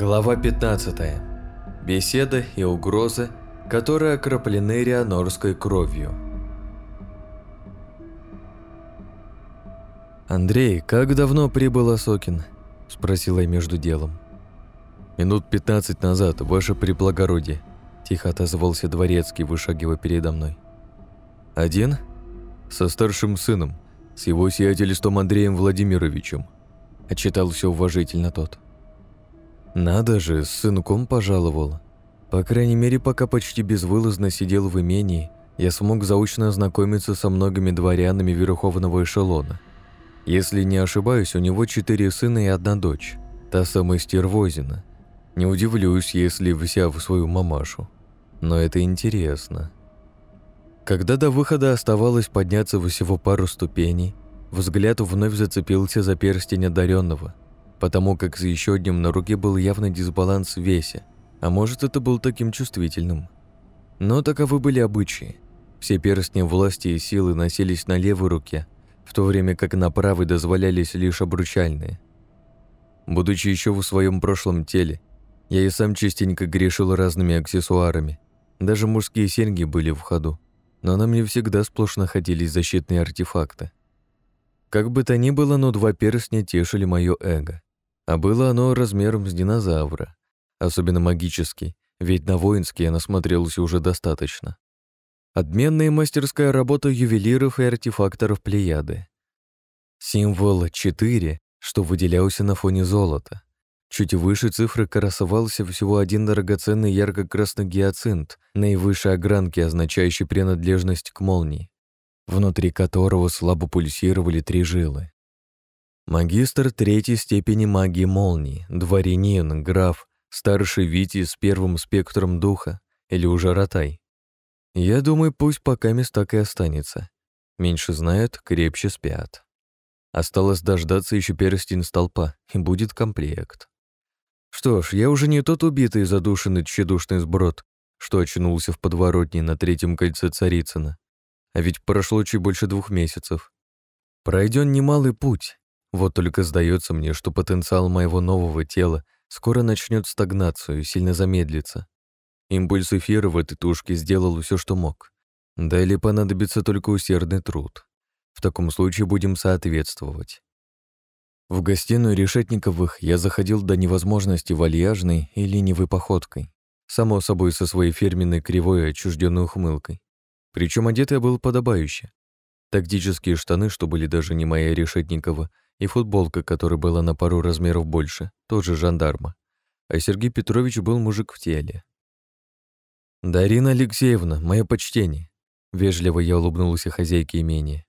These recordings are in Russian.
Глава 15. Беседа и угрозы, которые окроплены рианорской кровью. «Андрей, как давно прибыл Осокин?» – спросила я между делом. «Минут пятнадцать назад, ваше преблагородие», – тихо отозвался дворецкий, вышагивая передо мной. «Один?» «Со старшим сыном, с его сиятельством Андреем Владимировичем», – отчитался уважительно тот. Надо же, с сынком пожаловал. По крайней мере, пока почти безвылазно сидел в имении, я смог заочно ознакомиться со многими дворянами верховного эшелона. Если не ошибаюсь, у него четыре сына и одна дочь, та самая Стервозина. Не удивлюсь, если вся в свою мамашу. Но это интересно. Когда до выхода оставалось подняться всего пару ступеней, взгляд вновь зацепился за перстень одаренного – потому как с еще одним на руке был явный дисбаланс в весе, а может это был таким чувствительным. Но таковы были обычаи. Все перстни власти и силы носились на левой руке, в то время как на правой дозволялись лишь обручальные. Будучи еще в своем прошлом теле, я и сам частенько грешил разными аксессуарами. Даже мужские серьги были в ходу, но на мне всегда сплошь находились защитные артефакты. Как бы то ни было, но два перстня тешили мое эго. А было оно размером с динозавра, особенно магический, ведь на воинский я насмотрелся уже достаточно. Отменная мастерская работа ювелиров и артефакторов Плеяды. Символ 4, что выделялся на фоне золота. Чуть выше цифры красовался всего один драгоценный ярко-красный гиацинт, наивысшей огранки, означающий принадлежность к молнии, внутри которого слабо пульсировали три жилы. Магистр третьей степени магии молнии, дворянин, граф, старший Вити с первым спектром духа или уже ротай. Я думаю, пусть пока мест так и останется. Меньше знают, крепче спят. Осталось дождаться еще перстень столпа, и будет комплект. Что ж, я уже не тот убитый задушенный тщедушный сброд, что очнулся в подворотне на третьем кольце Царицына. А ведь прошло чуть больше двух месяцев. Пройден немалый путь, вот только сдается мне, что потенциал моего нового тела скоро начнет стагнацию и сильно замедлится. Импульс эфира в этой тушке сделал все, что мог. Далее понадобится только усердный труд. В таком случае будем соответствовать. В гостиную Решетниковых я заходил до невозможности вальяжной и ленивой походкой, само собой со своей фирменной кривой отчужденной ухмылкой. Причем одет я был подобающе. Тактические штаны, что были даже не моя Решетникова, и футболка, которая была на пару размеров больше, тоже жандарма. А Сергей Петрович был мужик в теле. «Дарина Алексеевна, мое почтение!» Вежливо я улыбнулся хозяйке имения.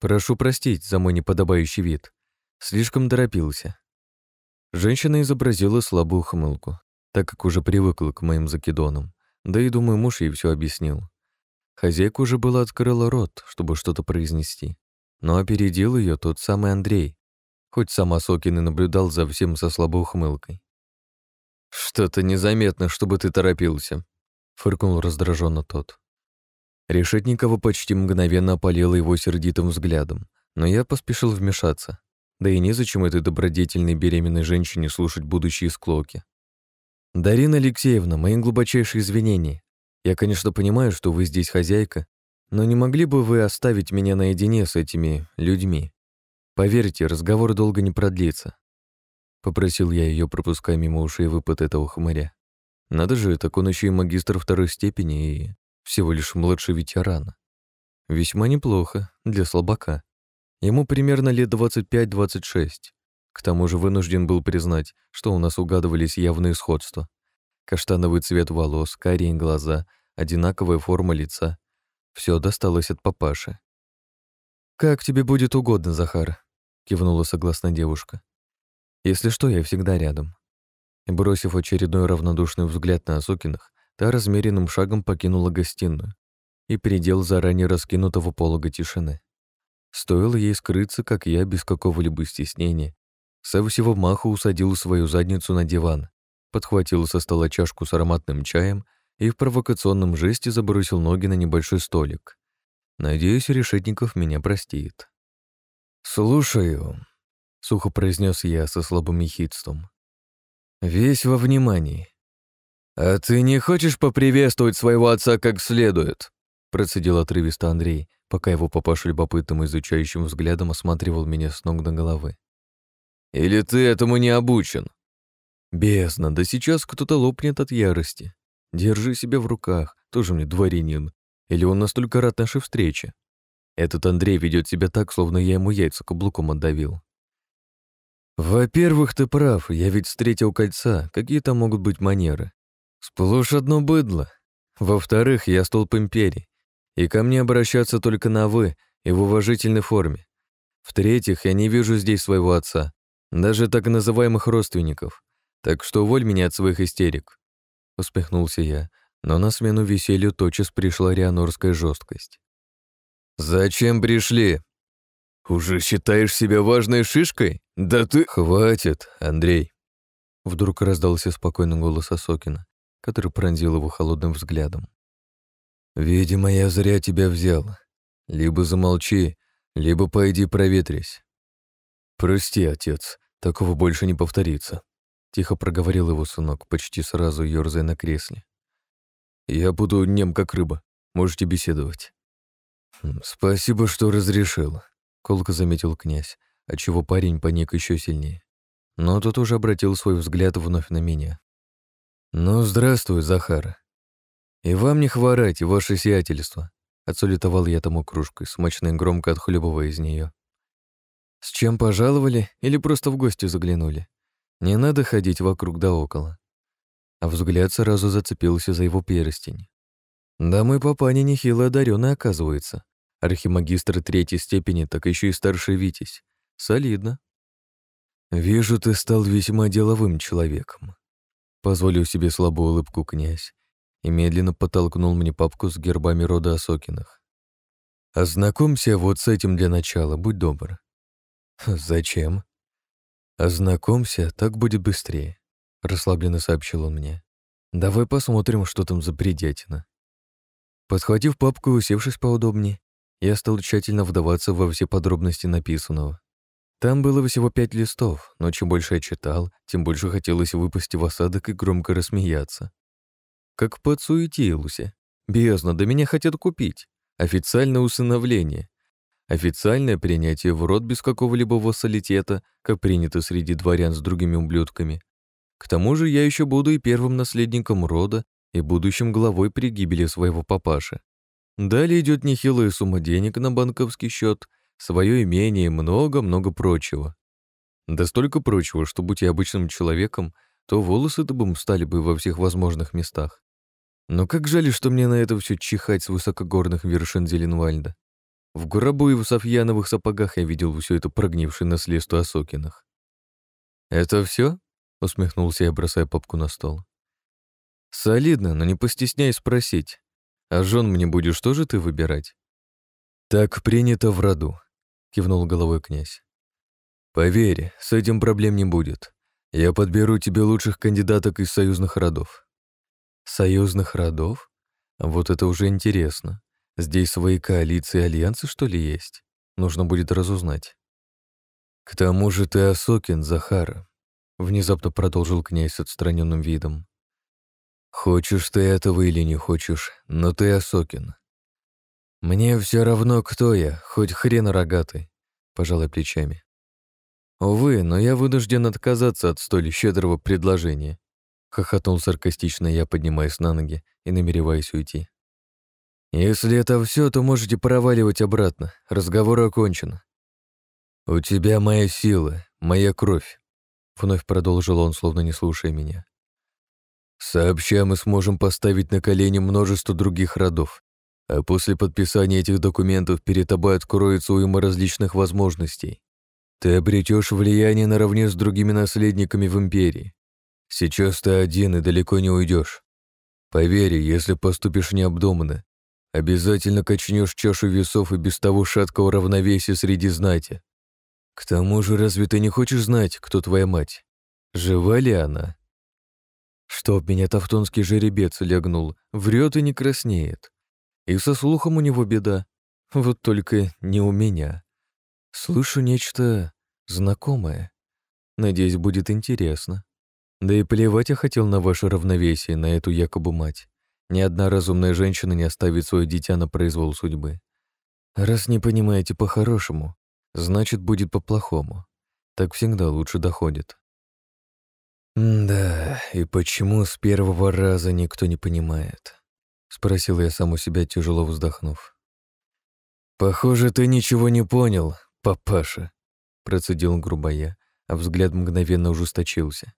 «Прошу простить за мой неподобающий вид. Слишком торопился». Женщина изобразила слабую хмылку, так как уже привыкла к моим закидонам, да и, думаю, муж ей все объяснил. Хозяйка уже была открыла рот, чтобы что-то произнести, но опередил ее тот самый Андрей, хоть сам Осокин и наблюдал за всем со слабой ухмылкой. «Что-то незаметно, чтобы ты торопился», — фыркнул раздраженно тот. Решетникова почти мгновенно опалила его сердитым взглядом, но я поспешил вмешаться. Да и незачем этой добродетельной беременной женщине слушать будущие склоки. «Дарина Алексеевна, мои глубочайшие извинения. Я, конечно, понимаю, что вы здесь хозяйка, но не могли бы вы оставить меня наедине с этими людьми? Поверьте, разговор долго не продлится. Попросил я ее, пропуская мимо ушей выпад этого хмыря. Надо же, так он еще и магистр второй степени и всего лишь младший ветеран. Весьма неплохо для слабака. Ему примерно лет 25-26. К тому же вынужден был признать, что у нас угадывались явные сходства. Каштановый цвет волос, карие глаза, одинаковая форма лица, все досталось от папаши. «Как тебе будет угодно, Захар», — кивнула согласно девушка. «Если что, я всегда рядом». Бросив очередной равнодушный взгляд на Осокинах, та размеренным шагом покинула гостиную и передел заранее раскинутого полога тишины. Стоило ей скрыться, как я, без какого-либо стеснения, со всего маху усадил свою задницу на диван, подхватил со стола чашку с ароматным чаем и в провокационном жесте забросил ноги на небольшой столик. Надеюсь, Решетников меня простит. «Слушаю», — сухо произнес я со слабым ехидством. Весь во внимании. «А ты не хочешь поприветствовать своего отца как следует?» Процедил отрывисто Андрей, пока его папаша любопытным изучающим взглядом осматривал меня с ног до головы. «Или ты этому не обучен?» «Бездна, да сейчас кто-то лопнет от ярости. Держи себя в руках, тоже мне дворянин. Или он настолько рад нашей встрече? Этот Андрей ведет себя так, словно я ему яйца каблуком отдавил. Во-первых, ты прав, я ведь встретил кольца, какие там могут быть манеры. Сплошь одно быдло. Во-вторых, я столб империи, и ко мне обращаться только на «вы» и в уважительной форме. В-третьих, я не вижу здесь своего отца, даже так называемых родственников, так что уволь меня от своих истерик. Усмехнулся я, но на смену веселью тотчас пришла рианорская жесткость. «Зачем пришли? Уже считаешь себя важной шишкой? Да ты...» «Хватит, Андрей!» Вдруг раздался спокойный голос Осокина, который пронзил его холодным взглядом. «Видимо, я зря тебя взял. Либо замолчи, либо пойди проветрись. Прости, отец, такого больше не повторится», — тихо проговорил его сынок, почти сразу ерзая на кресле. «Я буду нем как рыба. Можете беседовать». Хм, «Спасибо, что разрешил», — колко заметил князь, отчего парень паник еще сильнее. Но тот уже обратил свой взгляд вновь на меня. «Ну, здравствуй, Захар. И вам не хворать, ваше сиятельство», — отсулетовал я тому кружкой, смачно и громко отхлебывая из нее. «С чем пожаловали или просто в гости заглянули? Не надо ходить вокруг да около». А взгляд сразу зацепился за его перстень. Да мой папаня нехило одарённый оказывается. Архимагистр третьей степени, так еще и старший Витязь. Солидно. Вижу, ты стал весьма деловым человеком. Позволил себе слабую улыбку князь и медленно подтолкнул мне папку с гербами рода Осокиных. Ознакомься вот с этим для начала, будь добр. Зачем? Ознакомься, так будет быстрее, расслабленно сообщил он мне. Давай посмотрим, что там за бредятина. Подхватив папку и усевшись поудобнее, я стал тщательно вдаваться во все подробности написанного. Там было всего пять листов, но чем больше я читал, тем больше хотелось выпасть в осадок и громко рассмеяться. Как подсуетился. Бездна, да меня хотят купить. Официальное усыновление. Официальное принятие в род без какого-либо вассалитета, как принято среди дворян с другими ублюдками. К тому же я еще буду и первым наследником рода, и будущим главой при гибели своего папаши. Далее идет нехилая сумма денег на банковский счет, свое имение и много-много прочего. Да столько прочего, что будь я обычным человеком, то волосы дыбом стали бы во всех возможных местах. Но как жаль, что мне на это все чихать с высокогорных вершин Зеленвальда. В гробу и в Софьяновых сапогах я видел все это прогнившее наследство Осокинах. «Это все? усмехнулся я, бросая папку на стол. Солидно, но не постесняй спросить. А жен мне будешь тоже ты выбирать? Так принято в роду, кивнул головой князь. Поверь, с этим проблем не будет. Я подберу тебе лучших кандидаток из союзных родов. Союзных родов? Вот это уже интересно. Здесь свои коалиции и альянсы, что ли, есть? Нужно будет разузнать. К тому же ты Осокин, Захара, внезапно продолжил князь с отстраненным видом. Хочешь ты этого или не хочешь, но ты Осокин. Мне все равно, кто я, хоть хрен рогатый, пожалуй плечами. Увы, но я вынужден отказаться от столь щедрого предложения. Хохотнул саркастично я, поднимаясь на ноги и намереваясь уйти. Если это все, то можете проваливать обратно. Разговор окончен. У тебя моя сила, моя кровь. Вновь продолжил он, словно не слушая меня. Сообща мы сможем поставить на колени множество других родов, а после подписания этих документов перед тобой откроется уйма различных возможностей. Ты обретешь влияние наравне с другими наследниками в империи. Сейчас ты один и далеко не уйдешь. Поверь, если поступишь необдуманно, обязательно качнешь чашу весов и без того шаткого равновесия среди знати. К тому же, разве ты не хочешь знать, кто твоя мать? Жива ли она? Чтоб меня тавтонский жеребец лягнул, врет и не краснеет. И со слухом у него беда. Вот только не у меня. Слышу нечто знакомое. Надеюсь, будет интересно. Да и плевать я хотел на ваше равновесие, на эту якобы мать. Ни одна разумная женщина не оставит свое дитя на произвол судьбы. Раз не понимаете по-хорошему, значит, будет по-плохому. Так всегда лучше доходит. «Да, и почему с первого раза никто не понимает?» — спросил я сам у себя, тяжело вздохнув. «Похоже, ты ничего не понял, папаша», — процедил грубо я, а взгляд мгновенно ужесточился.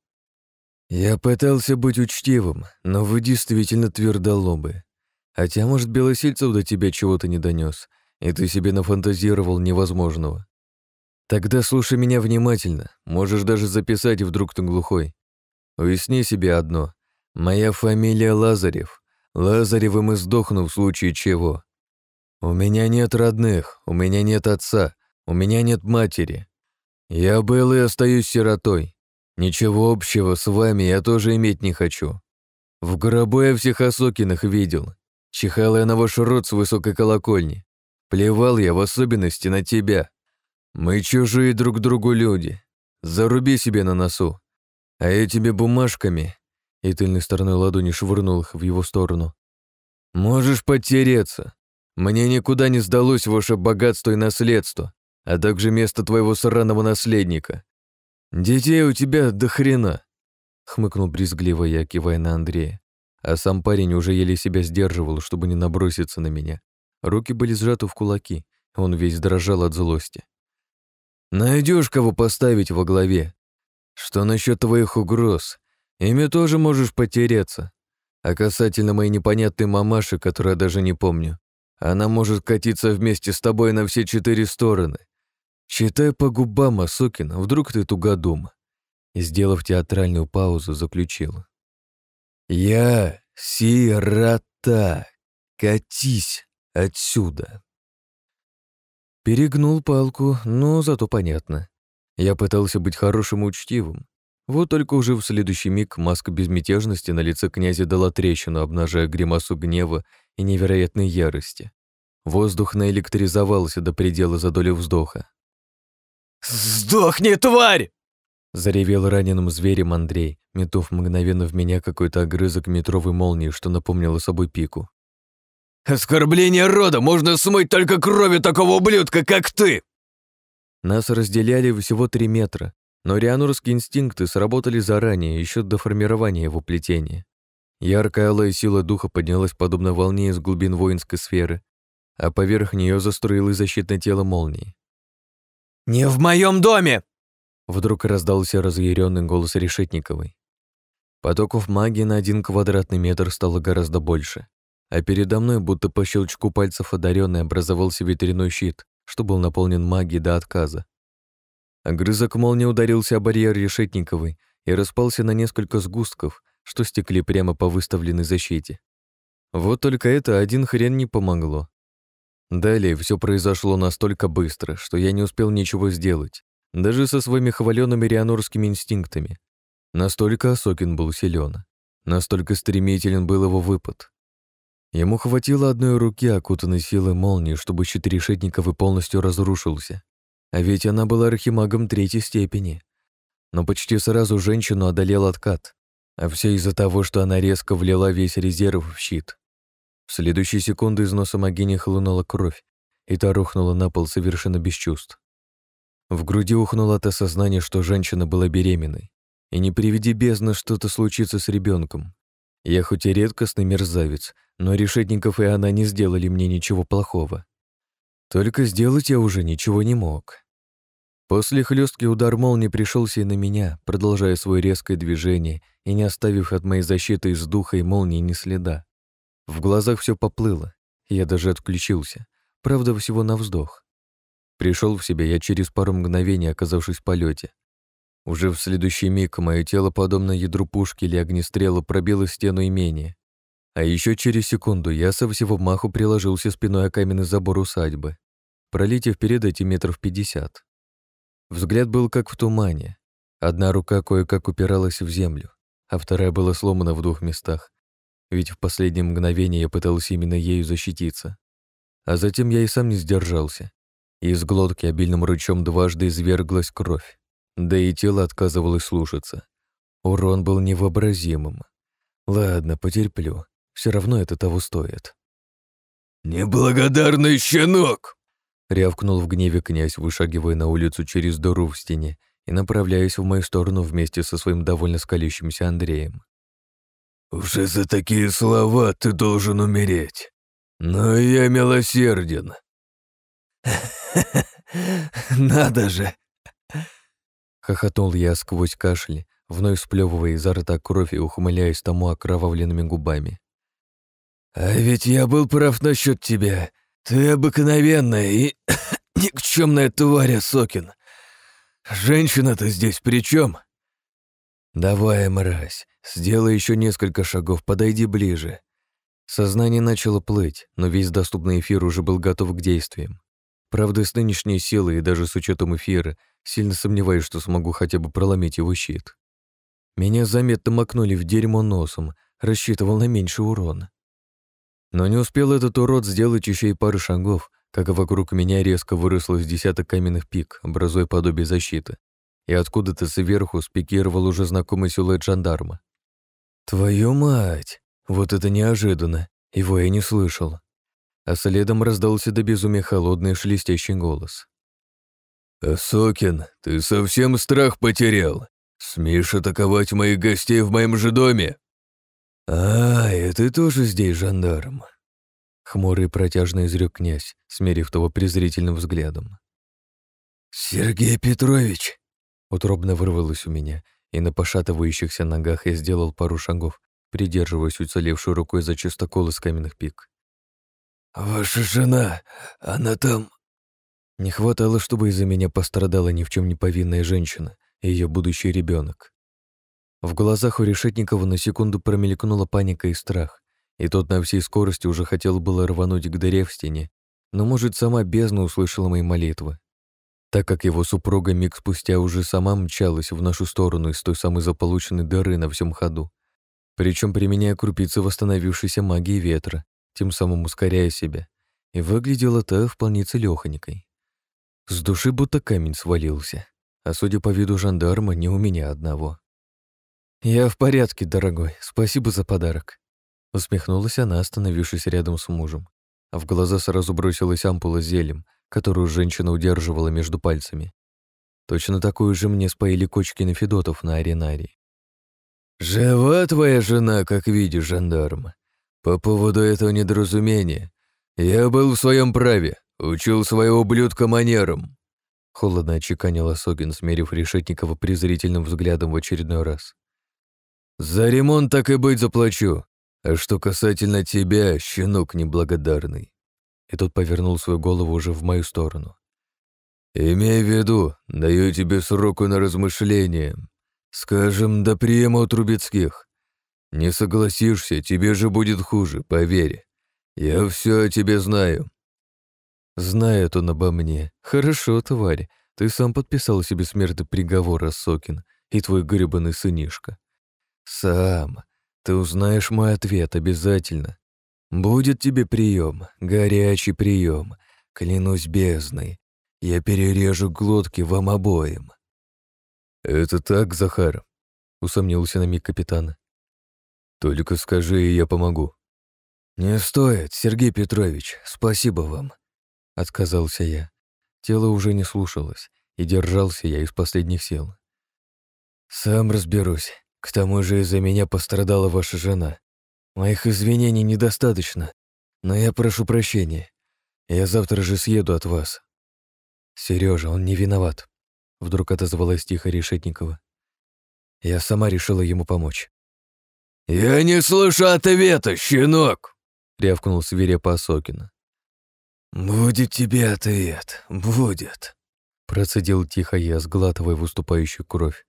«Я пытался быть учтивым, но вы действительно твердолобы. Хотя, может, Белосильцев до тебя чего-то не донес, и ты себе нафантазировал невозможного. Тогда слушай меня внимательно, можешь даже записать, вдруг ты глухой. Уясни себе одно. Моя фамилия Лазарев. Лазаревым и сдохну в случае чего. У меня нет родных, у меня нет отца, у меня нет матери. Я был и остаюсь сиротой. Ничего общего с вами я тоже иметь не хочу. В гробу я всех Осокиных видел. Чихал я на ваш рот с высокой колокольни. Плевал я в особенности на тебя. Мы чужие друг другу люди. Заруби себе на носу. А этими бумажками...» И тыльной стороной ладони швырнул их в его сторону. «Можешь потереться. Мне никуда не сдалось ваше богатство и наследство, а также место твоего сраного наследника. «Детей у тебя до хрена!» — хмыкнул брезгливо я, кивая на Андрея. А сам парень уже еле себя сдерживал, чтобы не наброситься на меня. Руки были сжаты в кулаки, он весь дрожал от злости. Найдешь кого поставить во главе. Что насчет твоих угроз? Ими тоже можешь потеряться. А касательно моей непонятной мамаши, которую я даже не помню, она может катиться вместе с тобой на все четыре стороны. Читай по губам, Асокина, вдруг ты тугодум. И, сделав театральную паузу, заключил. Я сирота. Катись отсюда. Перегнул палку, но зато понятно. Я пытался быть хорошим и учтивым. Вот только уже в следующий миг маска безмятежности на лице князя дала трещину, обнажая гримасу гнева и невероятной ярости. Воздух наэлектризовался до предела за долю вздоха. «Сдохни, тварь!» Заревел раненым зверем Андрей, метнув мгновенно в меня какой-то огрызок метровой молнии, что напомнило собой пику. «Оскорбление рода можно смыть только кровью такого ублюдка, как ты!» Нас разделяли всего три метра, но рианурские инстинкты сработали заранее, еще до формирования его плетения. Яркая алая сила духа поднялась подобно волне из глубин воинской сферы, а поверх нее застроилось защитное тело молнии. «Не в моем доме!» Вдруг раздался разъяренный голос Решетниковой. Потоков магии на один квадратный метр стало гораздо больше, а передо мной, будто по щелчку пальцев одаренный, образовался ветряной щит, что был наполнен магией до отказа. Огрызок молнии ударился о барьер Решетниковой и распался на несколько сгустков, что стекли прямо по выставленной защите. Вот только это один хрен не помогло. Далее все произошло настолько быстро, что я не успел ничего сделать, даже со своими хваленными рианорскими инстинктами. Настолько Осокин был силен, настолько стремителен был его выпад. Ему хватило одной руки, окутанной силой молнии, чтобы щит решетников и полностью разрушился. А ведь она была архимагом третьей степени. Но почти сразу женщину одолел откат, а все из-за того, что она резко влила весь резерв в щит. В следующие секунды из носа Магини хлынула кровь, и та рухнула на пол совершенно без чувств. В груди ухнуло от осознания, что женщина была беременной, и не приведи бездна что-то случится с ребенком. Я хоть и редкостный мерзавец, но Решетников и она не сделали мне ничего плохого. Только сделать я уже ничего не мог. После хлесткий удар молнии пришелся и на меня, продолжая свое резкое движение и не оставив от моей защиты из духа и молнии ни следа. В глазах все поплыло, я даже отключился, правда, всего на вздох. Пришел в себя я через пару мгновений, оказавшись в полете. Уже в следующий миг мое тело, подобно ядру пушки или огнестрела, пробило стену имения. А еще через секунду я со всего маху приложился спиной о каменный забор усадьбы, пролетев перед этим метров пятьдесят. Взгляд был как в тумане. Одна рука кое-как упиралась в землю, а вторая была сломана в двух местах, ведь в последнее мгновение я пытался именно ею защититься. А затем я и сам не сдержался, и из глотки обильным ручом дважды изверглась кровь, да и тело отказывалось слушаться. Урон был невообразимым. Ладно, потерплю. Все равно это того стоит. «Неблагодарный щенок!» Рявкнул в гневе князь, вышагивая на улицу через дыру в стене и направляясь в мою сторону вместе со своим довольно скалящимся Андреем. «Уже за такие слова ты должен умереть. Но я милосерден». «Надо же!» Хохотнул я сквозь кашель, вновь сплевывая изо рта кровь и ухмыляясь тому окровавленными губами. «А ведь я был прав насчет тебя. Ты обыкновенная и никчемная тварь, Сокин. Женщина-то здесь при чем? Давай, мразь, сделай еще несколько шагов, подойди ближе. Сознание начало плыть, но весь доступный эфир уже был готов к действиям. Правда, с нынешней силой и даже с учетом эфира сильно сомневаюсь, что смогу хотя бы проломить его щит. Меня заметно макнули в дерьмо носом, рассчитывал на меньший урон. Но не успел этот урод сделать еще и пару шагов, как вокруг меня резко выросло с десяток каменных пик, образуя подобие защиты, и откуда-то сверху спикировал уже знакомый силуэт жандарма. «Твою мать! Вот это неожиданно! Его я не слышал!» А следом раздался до безумия холодный шелестящий голос. «Сокин, ты совсем страх потерял? Смеешь атаковать моих гостей в моем же доме?» «А, и ты тоже здесь, жандарм?» Хмурый протяжно изрек князь, смерив того презрительным взглядом. «Сергей Петрович!» Утробно вырвалось у меня, и на пошатывающихся ногах я сделал пару шагов, придерживаясь уцелевшей рукой за чистокол из каменных пик. «Ваша жена, она там...» Не хватало, чтобы из-за меня пострадала ни в чем не повинная женщина и ее будущий ребенок. В глазах у Решетникова на секунду промелькнула паника и страх, и тот на всей скорости уже хотел было рвануть к дыре в стене, но, может, сама бездна услышала мои молитвы, так как его супруга миг спустя уже сама мчалась в нашу сторону из той самой заполученной дыры на всем ходу, причем применяя крупицы восстановившейся магии ветра, тем самым ускоряя себя, и выглядела та вполне целёхонькой. С души будто камень свалился, а судя по виду жандарма, не у меня одного. «Я в порядке, дорогой. Спасибо за подарок». Усмехнулась она, остановившись рядом с мужем. А в глаза сразу бросилась ампула зелем, которую женщина удерживала между пальцами. Точно такую же мне споили Кочкин и Федотов на аренарии. «Жива твоя жена, как видишь, жандарм. По поводу этого недоразумения. Я был в своем праве, учил своего ублюдка манерам». Холодно отчеканил Осогин, смерив Решетникова презрительным взглядом в очередной раз. «За ремонт так и быть заплачу. А что касательно тебя, щенок неблагодарный». И тот повернул свою голову уже в мою сторону. «Имей в виду, даю тебе сроку на размышление. Скажем, до приема у Трубецких. Не согласишься, тебе же будет хуже, поверь. Я все о тебе знаю». «Знает он обо мне. Хорошо, тварь. Ты сам подписал себе смертный приговор, Сокин, и твой гребаный сынишка. «Сам. Ты узнаешь мой ответ обязательно. Будет тебе прием, горячий прием. Клянусь бездной. Я перережу глотки вам обоим». «Это так, Захар?» — усомнился на миг капитан. «Только скажи, и я помогу». «Не стоит, Сергей Петрович, спасибо вам», — отказался я. Тело уже не слушалось, и держался я из последних сил. «Сам разберусь. К тому же из-за меня пострадала ваша жена. Моих извинений недостаточно, но я прошу прощения. Я завтра же съеду от вас. Сережа, он не виноват. Вдруг отозвалась тихо Решетникова. Я сама решила ему помочь. «Я не слышу ответа, щенок!» — рявкнул свирепо Осокина. «Будет тебе ответ, будет», — процедил тихо я, сглатывая выступающую кровь.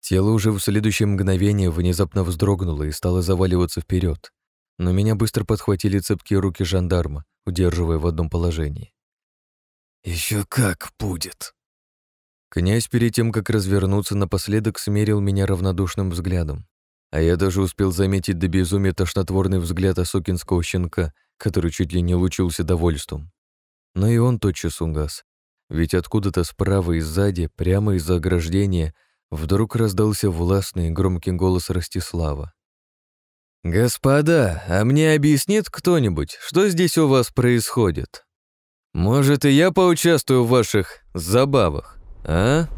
Тело уже в следующее мгновение внезапно вздрогнуло и стало заваливаться вперед, но меня быстро подхватили цепкие руки жандарма, удерживая в одном положении. Еще как будет!» Князь перед тем, как развернуться, напоследок смерил меня равнодушным взглядом, а я даже успел заметить до безумия тошнотворный взгляд осокинского щенка, который чуть ли не лучился довольством. Но и он тотчас угас, ведь откуда-то справа и сзади, прямо из-за ограждения, Вдруг раздался властный громкий голос Ростислава. «Господа, а мне объяснит кто-нибудь, что здесь у вас происходит? Может, и я поучаствую в ваших забавах, а?»